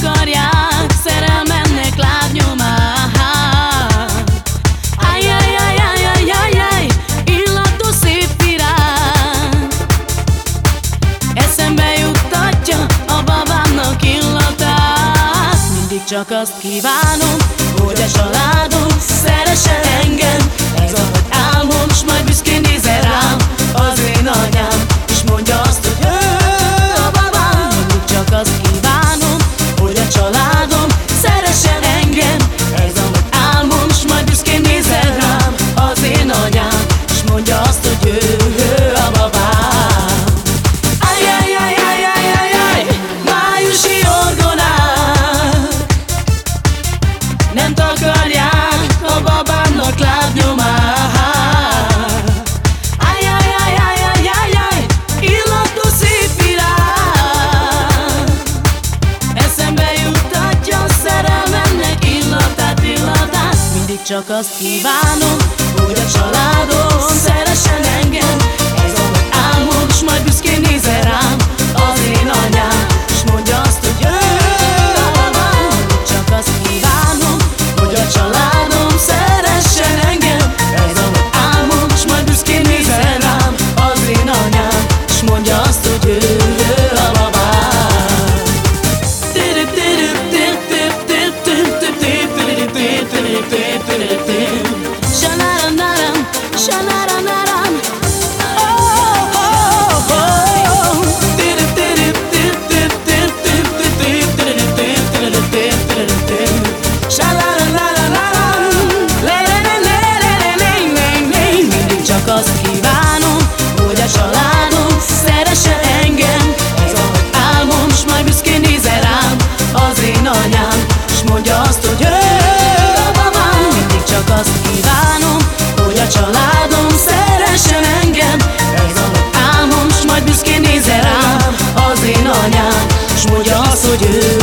Coreia Csak azt kívánom, hogy a családom szeresse Csak azt kívánom, hogy a családom szeressen engem. Ez a nagy álmom, s majd büszkén nézel rám Az én anyám, s mondja azt, hogy ő Csak azt kívánom, hogy a családom szeressen engem. Ez a nagy álmom, s majd büszkén nézel rám Az én anyám, s mondja azt, hogy ő hogy ő